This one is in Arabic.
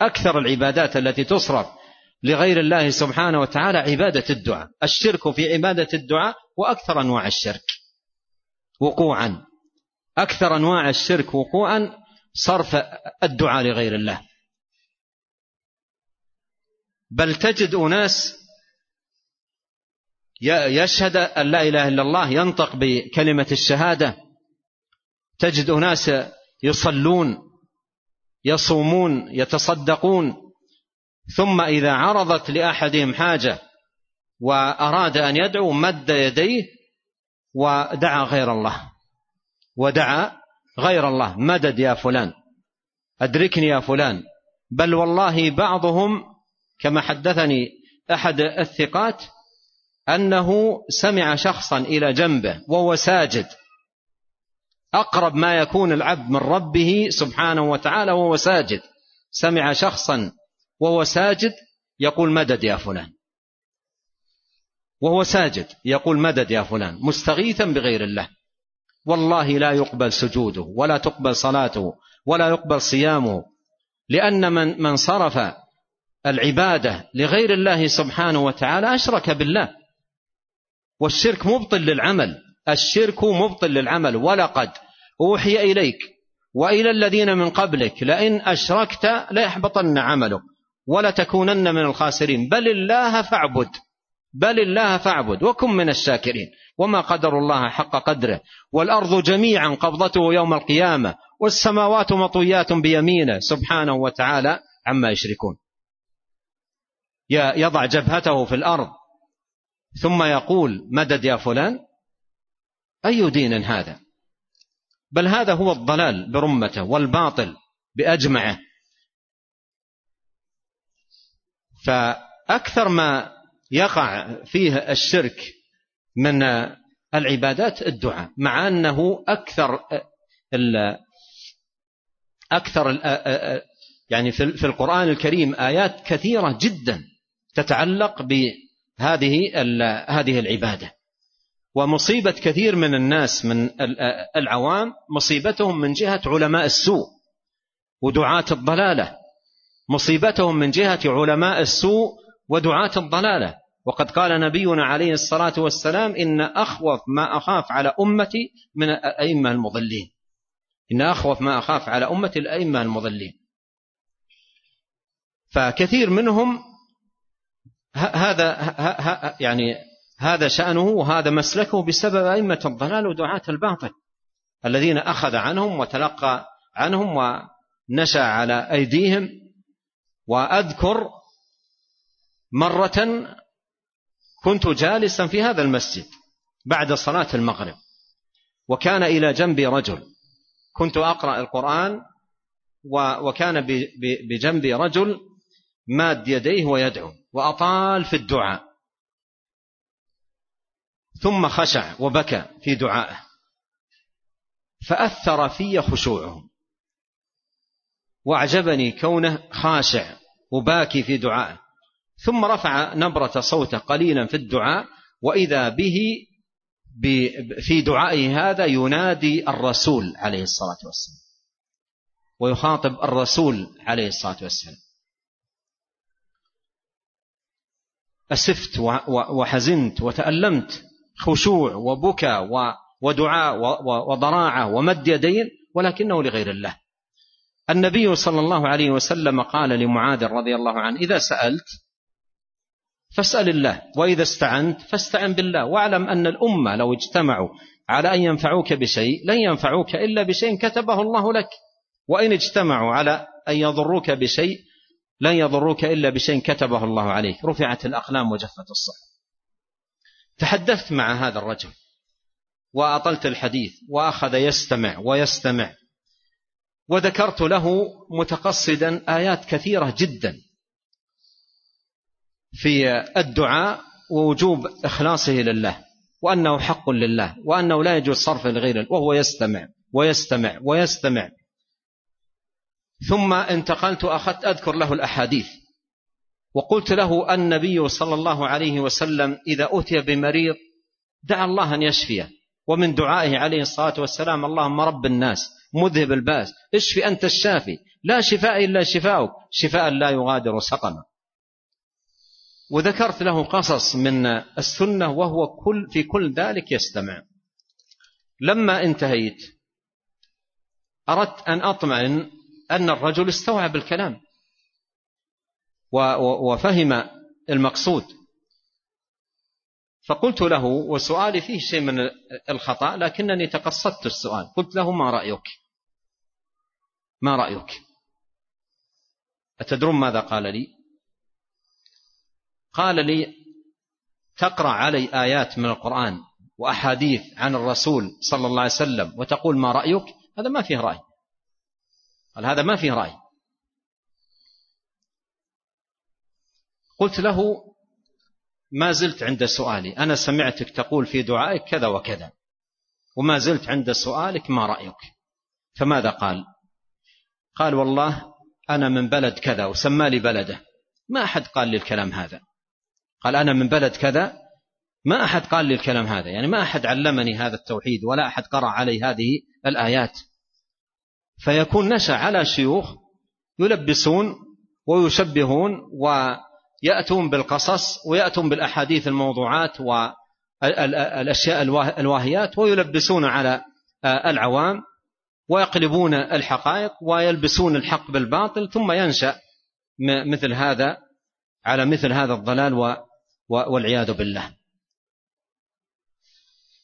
أكثر العبادات التي تصرف لغير الله سبحانه وتعالى عبادة الدعاء. الشرك في عبادة الدعاء وأكثر أنواع الشرك. وقوعا. أكثر أنواع الشرك وقوعا صرف الدعاء لغير الله. بل تجد أناس يشهد أن لا إله إلا الله ينطق بكلمة الشهادة. تجد أناس يصلون يصومون يتصدقون. ثم إذا عرضت لأحدهم حاجة وأراد أن يدعو مد يديه ودعا غير الله. ودعا غير الله. مدد يا فلان. أدركني يا فلان. بل والله بعضهم كما حدثني أحد الثقات أنه سمع شخصا إلى جنبه وهو ساجد. أقرب ما يكون العبد من ربه سبحانه وتعالى وهو ساجد. سمع شخصا وهو ساجد يقول مدد يا فلان. وهو ساجد يقول مدد يا فلان. مستغيثا بغير الله. والله لا يقبل سجوده ولا تقبل صلاته ولا يقبل صيامه. لأن من من صرف العبادة لغير الله سبحانه وتعالى أشرك بالله. والشرك مبطل للعمل. الشرك مبطل للعمل. ولقد أوحي إليك. وإلى الذين من قبلك لئن أشركت ليحبطن عملك ولتكونن من الخاسرين. بل الله فاعبد. بل الله فاعبد. وكن من الشاكرين. وما قدر الله حق قدره. والأرض جميعا قبضته يوم القيامة. والسماوات مطويات بيمينه. سبحانه وتعالى عما يشركون. يضع جبهته في الأرض. ثم يقول مدد يا فلان؟ أي دين هذا؟ بل هذا هو الضلال برمته والباطل بأجمعه. فأكثر ما يقع فيه الشرك من العبادات الدعاء مع ال أكثر ال يعني في القرآن الكريم آيات كثيرة جدا تتعلق بهذه هذه العبادة. ومصيبة كثير من الناس من العوام مصيبتهم من جهة علماء السوء ودعاة الضلالة. مصيبتهم من جهة علماء السوء ودعاة الضلالة. وقد قال نبينا عليه الصلاة والسلام إن أخوف ما أخاف على أمتي من الأئمة المضلين. إن أخوف ما أخاف على أمتي الأئمة المضلين. فكثير منهم هذا يعني هذا شأنه وهذا مسلكه بسبب أئمة الضلال ودعاة الباطل الذين أخذ عنهم وتلقى عنهم ونشأ على أيديهم وأذكر مرة كنت جالسا في هذا المسجد بعد صلاة المغرب وكان إلى جنبي رجل. كنت أقرأ القرآن وكان بجنبي رجل ماد يديه ويدعو وأطال في الدعاء. ثم خشع وبكى في دعائه. فأثر في خشوعه وأعجبني كونه خاشع وباكي في دعائه. ثم رفع نبرة صوته قليلا في الدعاء وإذا به في دعائه هذا ينادي الرسول عليه الصلاة والسلام. ويخاطب الرسول عليه الصلاة والسلام. أسفت وحزنت وتألمت خشوع وبكى ودعاء وضراعة ومد يدين ولكنه لغير الله. النبي صلى الله عليه وسلم قال لمعاذ رضي الله عنه إذا سألت فاسأل الله وإذا استعنت فاستعن بالله واعلم أن الأمة لو اجتمعوا على أن ينفعوك بشيء لن ينفعوك إلا بشيء كتبه الله لك. وإن اجتمعوا على أن يضروك بشيء لن يضروك إلا بشيء كتبه الله عليك. رفعت الأقلام وجفت الصحف. تحدثت مع هذا الرجل وأطلت الحديث وأخذ يستمع ويستمع وذكرت له متقصدا آيات كثيرة جدا في الدعاء ووجوب إخلاصه لله وأنه حق لله وأنه لا يجوز صرفه لغيره وهو يستمع ويستمع ويستمع. ثم انتقلت أخذت أذكر له الأحاديث وقلت له النبي صلى الله عليه وسلم إذا أتي بمريض دعا الله أن يشفيه. ومن دعائه عليه الصلاة والسلام اللهم رب الناس مذهب الباس اشفي أنت الشافي لا شفاء إلا شفاؤك شفاء لا يغادر سقما وذكرت له قصص من السنة وهو كل في كل ذلك يستمع. لما انتهيت أردت أن أطمئن أن الرجل استوعب الكلام. وفهم المقصود. فقلت له وسؤالي فيه شيء من الخطأ لكنني تقصدت السؤال. قلت له ما رأيك؟ ما رأيك؟ أتدرون ماذا قال لي؟ قال لي تقرأ علي آيات من القرآن وأحاديث عن الرسول صلى الله عليه وسلم وتقول ما رأيك؟ هذا ما فيه رأي. قال هذا ما فيه رأي. قلت له ما زلت عند سؤالي. أنا سمعتك تقول في دعائك كذا وكذا وما زلت عند سؤالك ما رأيك. فماذا قال؟ قال والله أنا من بلد كذا وسمى لي بلده. ما أحد قال لي الكلام هذا. قال أنا من بلد كذا ما أحد قال لي الكلام هذا. يعني ما أحد علمني هذا التوحيد ولا أحد قرأ علي هذه الآيات. فيكون نشأ على شيوخ يلبسون ويشبهون ويأتون بالقصص ويأتون بالأحاديث الموضوعات والأشياء الواهيات ويلبسون على العوام ويقلبون الحقائق ويلبسون الحق بالباطل ثم ينشأ مثل هذا على مثل هذا الضلال والعياذ بالله.